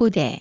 호대.